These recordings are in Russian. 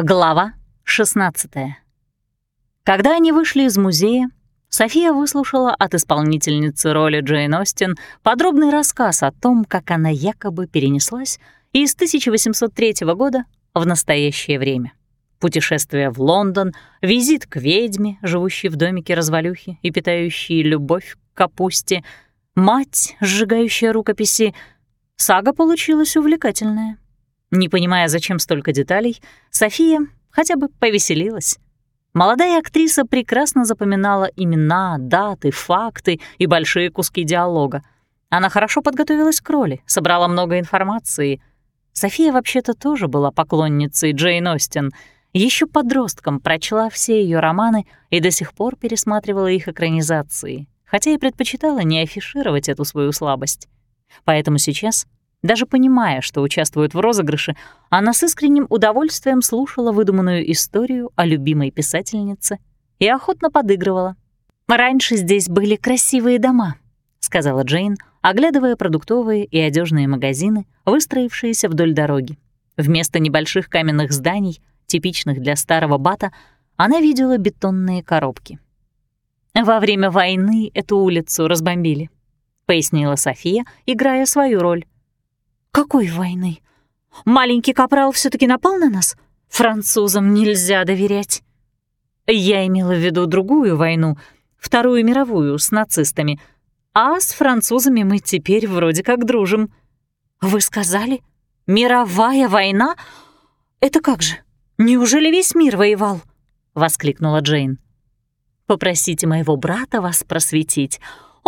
Глава 16 Когда они вышли из музея, София выслушала от исполнительницы роли Джейн Остин подробный рассказ о том, как она якобы перенеслась из 1803 года в настоящее время. Путешествие в Лондон, визит к ведьме, живущей в домике развалюхи и питающей любовь к капусте, мать, сжигающая рукописи. Сага получилась увлекательная. Не понимая, зачем столько деталей, София хотя бы повеселилась. Молодая актриса прекрасно запоминала имена, даты, факты и большие куски диалога. Она хорошо подготовилась к роли, собрала много информации. София вообще-то тоже была поклонницей Джейн Остин. Еще подростком прочла все ее романы и до сих пор пересматривала их экранизации, хотя и предпочитала не афишировать эту свою слабость. Поэтому сейчас даже понимая, что участвует в розыгрыше, она с искренним удовольствием слушала выдуманную историю о любимой писательнице и охотно подыгрывала. «Раньше здесь были красивые дома», — сказала Джейн, оглядывая продуктовые и одежные магазины, выстроившиеся вдоль дороги. Вместо небольших каменных зданий, типичных для старого бата, она видела бетонные коробки. «Во время войны эту улицу разбомбили», — пояснила София, играя свою роль. «Какой войны? Маленький капрал все таки напал на нас? Французам нельзя доверять». Я имела в виду другую войну, Вторую мировую, с нацистами. А с французами мы теперь вроде как дружим. Вы сказали? Мировая война? Это как же? Неужели весь мир воевал? Воскликнула Джейн. Попросите моего брата вас просветить.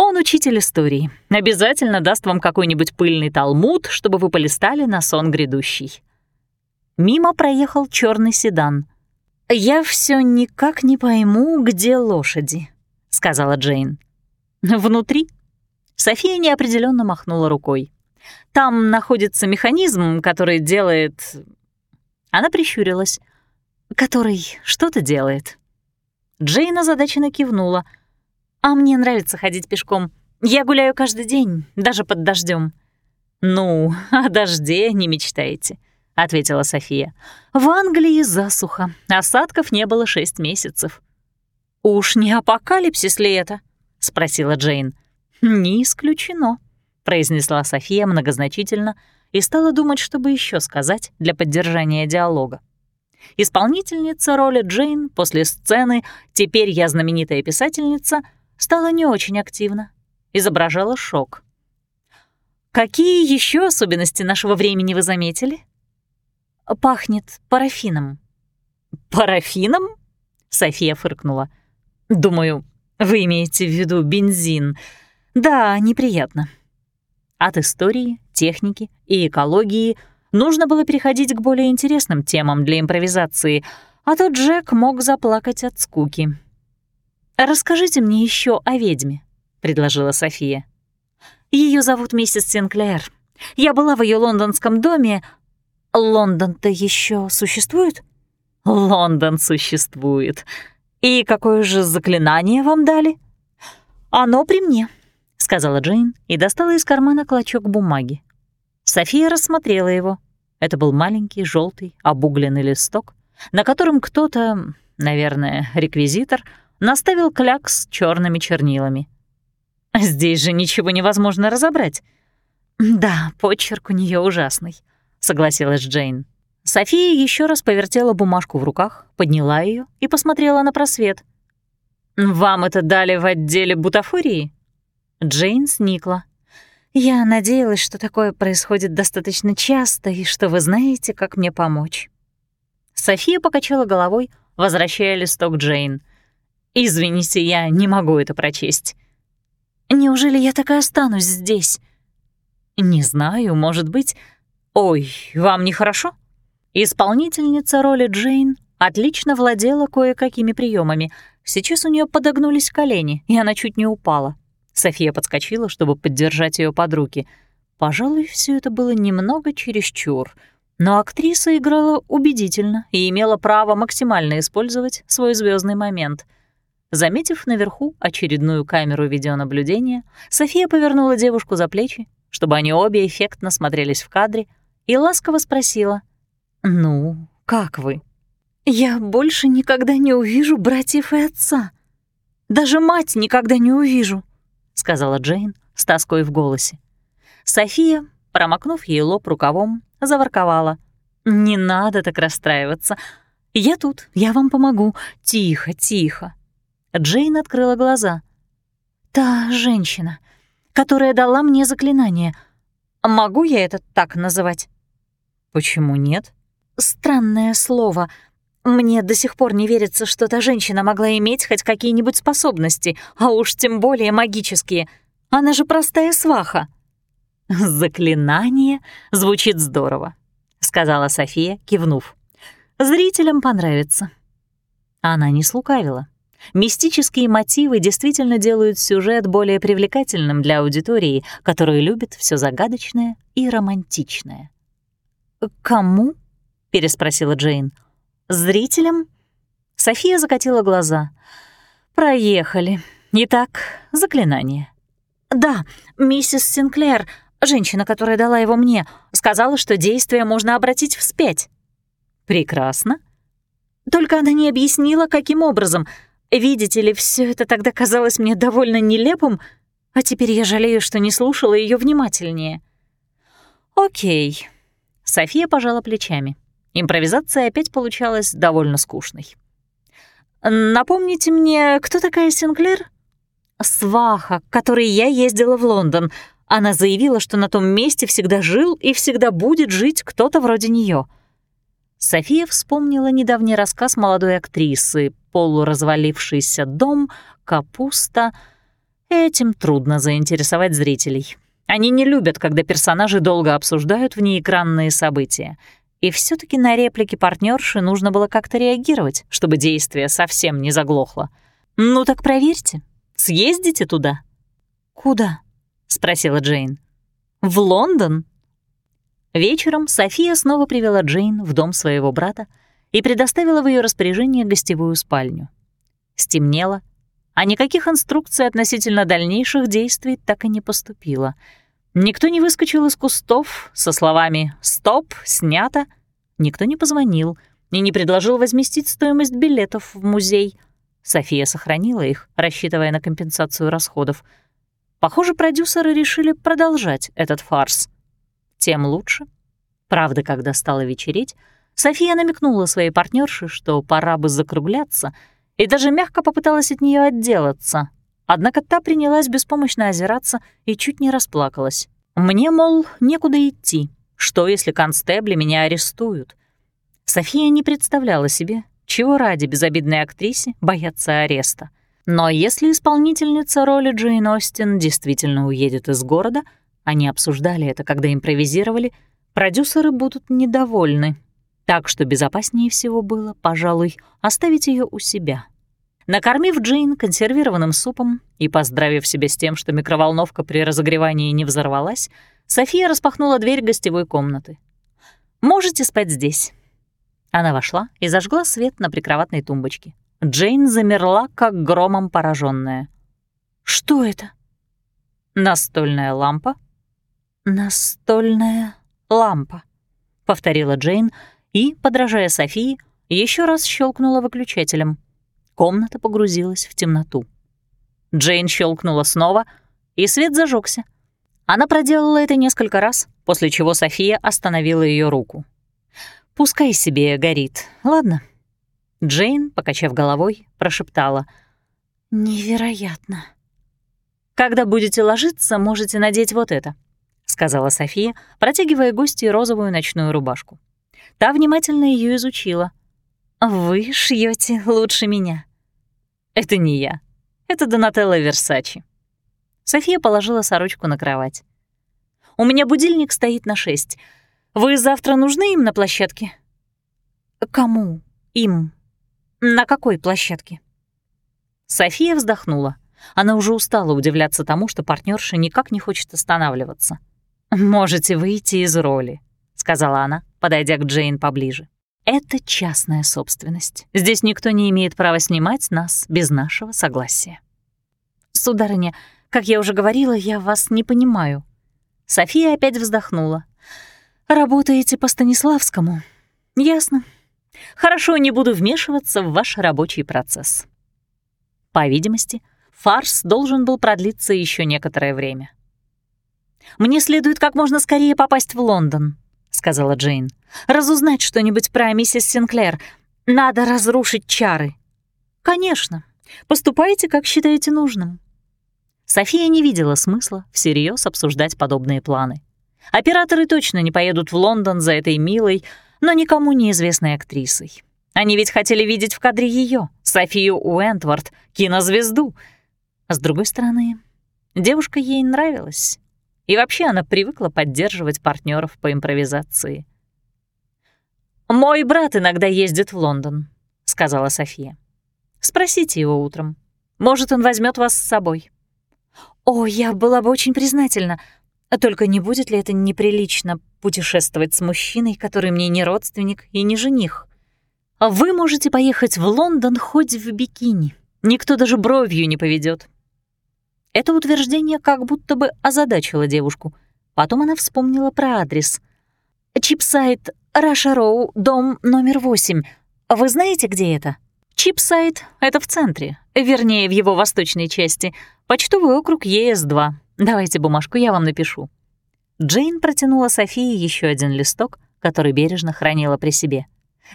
Он учитель истории. Обязательно даст вам какой-нибудь пыльный талмуд, чтобы вы полистали на сон грядущий. Мимо проехал черный седан. «Я все никак не пойму, где лошади», — сказала Джейн. «Внутри?» София неопределенно махнула рукой. «Там находится механизм, который делает...» Она прищурилась. «Который что-то делает». Джейн озадаченно кивнула — а мне нравится ходить пешком. Я гуляю каждый день, даже под дождем. Ну, о дожде не мечтаете, ответила София. В Англии засуха, осадков не было шесть месяцев. Уж не апокалипсис ли это? спросила Джейн. Не исключено, произнесла София многозначительно и стала думать, чтобы еще сказать для поддержания диалога. Исполнительница роли Джейн после сцены «Теперь я знаменитая писательница» стала не очень активна, изображала шок. «Какие еще особенности нашего времени вы заметили?» «Пахнет парафином». «Парафином?» — София фыркнула. «Думаю, вы имеете в виду бензин. Да, неприятно». От истории, техники и экологии нужно было переходить к более интересным темам для импровизации, а то Джек мог заплакать от скуки. «Расскажите мне еще о ведьме», — предложила София. Ее зовут миссис Синклер. Я была в ее лондонском доме. Лондон-то еще существует?» «Лондон существует. И какое же заклинание вам дали?» «Оно при мне», — сказала Джейн и достала из кармана клочок бумаги. София рассмотрела его. Это был маленький, желтый, обугленный листок, на котором кто-то, наверное, реквизитор — наставил кляк с черными чернилами. «Здесь же ничего невозможно разобрать». «Да, почерк у нее ужасный», — согласилась Джейн. София еще раз повертела бумажку в руках, подняла ее и посмотрела на просвет. «Вам это дали в отделе бутафории?» Джейн сникла. «Я надеялась, что такое происходит достаточно часто и что вы знаете, как мне помочь». София покачала головой, возвращая листок Джейн. Извините, я не могу это прочесть. Неужели я так и останусь здесь? Не знаю, может быть. Ой, вам нехорошо? Исполнительница роли Джейн отлично владела кое-какими приемами. Сейчас у нее подогнулись колени, и она чуть не упала. София подскочила, чтобы поддержать ее под руки. Пожалуй, все это было немного чересчур, но актриса играла убедительно и имела право максимально использовать свой звездный момент — Заметив наверху очередную камеру видеонаблюдения, София повернула девушку за плечи, чтобы они обе эффектно смотрелись в кадре, и ласково спросила «Ну, как вы?» «Я больше никогда не увижу братьев и отца. Даже мать никогда не увижу», — сказала Джейн с тоской в голосе. София, промокнув ей лоб рукавом, заворковала. «Не надо так расстраиваться. Я тут, я вам помогу. Тихо, тихо». Джейн открыла глаза. «Та женщина, которая дала мне заклинание. Могу я это так называть?» «Почему нет?» «Странное слово. Мне до сих пор не верится, что та женщина могла иметь хоть какие-нибудь способности, а уж тем более магические. Она же простая сваха». «Заклинание звучит здорово», — сказала София, кивнув. «Зрителям понравится». Она не слукавила. Мистические мотивы действительно делают сюжет более привлекательным для аудитории, которая любит все загадочное и романтичное. «Кому?» — переспросила Джейн. «Зрителям?» София закатила глаза. «Проехали. Итак, заклинание». «Да, миссис Синклер, женщина, которая дала его мне, сказала, что действие можно обратить вспять». «Прекрасно». «Только она не объяснила, каким образом. Видите ли, все это тогда казалось мне довольно нелепым, а теперь я жалею, что не слушала ее внимательнее». «Окей». София пожала плечами. Импровизация опять получалась довольно скучной. «Напомните мне, кто такая Синклер?» «Сваха, к которой я ездила в Лондон. Она заявила, что на том месте всегда жил и всегда будет жить кто-то вроде нее. София вспомнила недавний рассказ молодой актрисы «Полуразвалившийся дом», «Капуста». Этим трудно заинтересовать зрителей. Они не любят, когда персонажи долго обсуждают внеэкранные события — и все таки на реплики партнерши нужно было как-то реагировать, чтобы действие совсем не заглохло. «Ну так проверьте. Съездите туда». «Куда?» — спросила Джейн. «В Лондон». Вечером София снова привела Джейн в дом своего брата и предоставила в ее распоряжение гостевую спальню. Стемнело, а никаких инструкций относительно дальнейших действий так и не поступило — Никто не выскочил из кустов со словами «Стоп! Снято!» Никто не позвонил и не предложил возместить стоимость билетов в музей. София сохранила их, рассчитывая на компенсацию расходов. Похоже, продюсеры решили продолжать этот фарс. Тем лучше. Правда, когда стало вечереть, София намекнула своей партнерше, что пора бы закругляться, и даже мягко попыталась от нее отделаться — Однако та принялась беспомощно озираться и чуть не расплакалась. Мне, мол, некуда идти. Что, если констебли меня арестуют? София не представляла себе, чего ради безобидной актрисе бояться ареста. Но если исполнительница роли Джейн Остин действительно уедет из города, они обсуждали это, когда импровизировали, продюсеры будут недовольны. Так что безопаснее всего было, пожалуй, оставить ее у себя — Накормив Джейн консервированным супом и поздравив себя с тем, что микроволновка при разогревании не взорвалась, София распахнула дверь гостевой комнаты. «Можете спать здесь». Она вошла и зажгла свет на прикроватной тумбочке. Джейн замерла, как громом пораженная. «Что это?» «Настольная лампа». «Настольная лампа», — повторила Джейн и, подражая Софии, еще раз щелкнула выключателем — Комната погрузилась в темноту. Джейн щелкнула снова, и свет зажегся. Она проделала это несколько раз, после чего София остановила ее руку. «Пускай себе горит, ладно?» Джейн, покачав головой, прошептала. «Невероятно». «Когда будете ложиться, можете надеть вот это», — сказала София, протягивая гости розовую ночную рубашку. Та внимательно ее изучила. «Вы шьете лучше меня». «Это не я. Это Донателло Версачи». София положила сорочку на кровать. «У меня будильник стоит на шесть. Вы завтра нужны им на площадке?» «Кому? Им? На какой площадке?» София вздохнула. Она уже устала удивляться тому, что партнерша никак не хочет останавливаться. «Можете выйти из роли», — сказала она, подойдя к Джейн поближе. Это частная собственность. Здесь никто не имеет права снимать нас без нашего согласия. Сударыня, как я уже говорила, я вас не понимаю. София опять вздохнула. Работаете по Станиславскому? Ясно. Хорошо, не буду вмешиваться в ваш рабочий процесс. По видимости, фарс должен был продлиться еще некоторое время. «Мне следует как можно скорее попасть в Лондон», — сказала Джейн. «Разузнать что-нибудь про миссис Синклер. Надо разрушить чары». «Конечно. Поступайте, как считаете нужным». София не видела смысла всерьез обсуждать подобные планы. Операторы точно не поедут в Лондон за этой милой, но никому неизвестной актрисой. Они ведь хотели видеть в кадре ее, Софию Уэнтворд, кинозвезду. А с другой стороны, девушка ей нравилась. И вообще она привыкла поддерживать партнеров по импровизации. «Мой брат иногда ездит в Лондон», — сказала София. «Спросите его утром. Может, он возьмет вас с собой». «О, я была бы очень признательна. Только не будет ли это неприлично путешествовать с мужчиной, который мне не родственник и не жених?» Вы можете поехать в Лондон хоть в бикини. Никто даже бровью не поведет. Это утверждение как будто бы озадачило девушку. Потом она вспомнила про адрес. «Чипсайд, Раша Роу, дом номер восемь. Вы знаете, где это?» «Чипсайд — это в центре, вернее, в его восточной части. Почтовый округ ЕС-2. Давайте бумажку, я вам напишу». Джейн протянула Софии еще один листок, который бережно хранила при себе.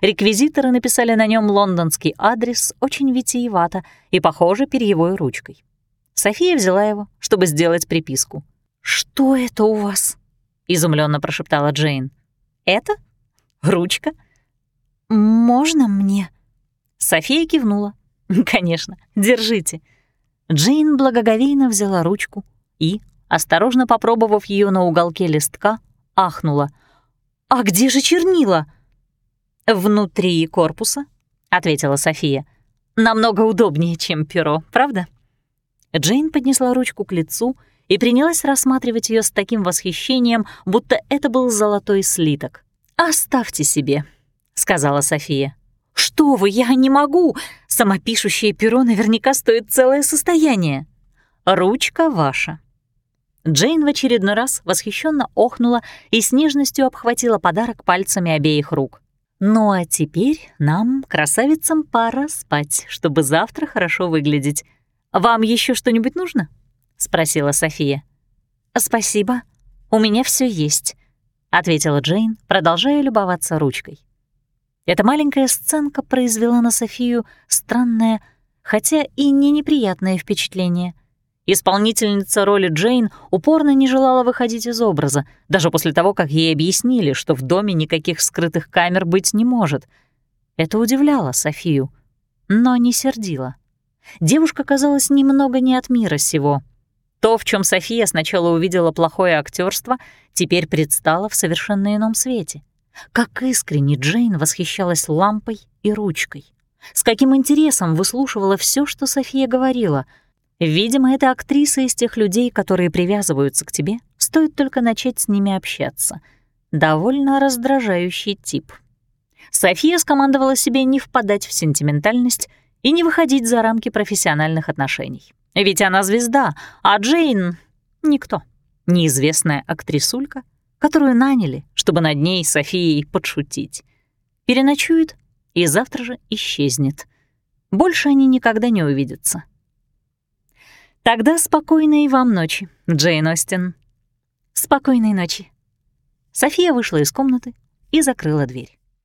Реквизиторы написали на нем лондонский адрес очень витиевато и, похоже, перьевой ручкой. София взяла его, чтобы сделать приписку. «Что это у вас?» — изумленно прошептала Джейн. «Это? Ручка? Можно мне?» София кивнула. «Конечно, держите». Джейн благоговейно взяла ручку и, осторожно попробовав ее на уголке листка, ахнула. «А где же чернила?» «Внутри корпуса», — ответила София. «Намного удобнее, чем перо, правда?» Джейн поднесла ручку к лицу и принялась рассматривать ее с таким восхищением, будто это был золотой слиток. «Оставьте себе», — сказала София. «Что вы, я не могу! Самопишущее перо наверняка стоит целое состояние. Ручка ваша». Джейн в очередной раз восхищенно охнула и с нежностью обхватила подарок пальцами обеих рук. Ну а теперь нам, красавицам, пора спать, чтобы завтра хорошо выглядеть. Вам еще что-нибудь нужно? спросила София. Спасибо, у меня все есть, ответила Джейн, продолжая любоваться ручкой. Эта маленькая сценка произвела на Софию странное, хотя и не неприятное впечатление — Исполнительница роли Джейн упорно не желала выходить из образа, даже после того, как ей объяснили, что в доме никаких скрытых камер быть не может. Это удивляло Софию, но не сердило. Девушка казалась немного не от мира сего. То, в чем София сначала увидела плохое актерство, теперь предстало в совершенно ином свете. Как искренне Джейн восхищалась лампой и ручкой. С каким интересом выслушивала все, что София говорила — Видимо, это актриса из тех людей, которые привязываются к тебе, стоит только начать с ними общаться. Довольно раздражающий тип. София скомандовала себе не впадать в сентиментальность и не выходить за рамки профессиональных отношений. Ведь она звезда, а Джейн — никто. Неизвестная актрисулька, которую наняли, чтобы над ней Софией подшутить. Переночует и завтра же исчезнет. Больше они никогда не увидятся. Тогда спокойной вам ночи, Джейн Остин. Спокойной ночи. София вышла из комнаты и закрыла дверь.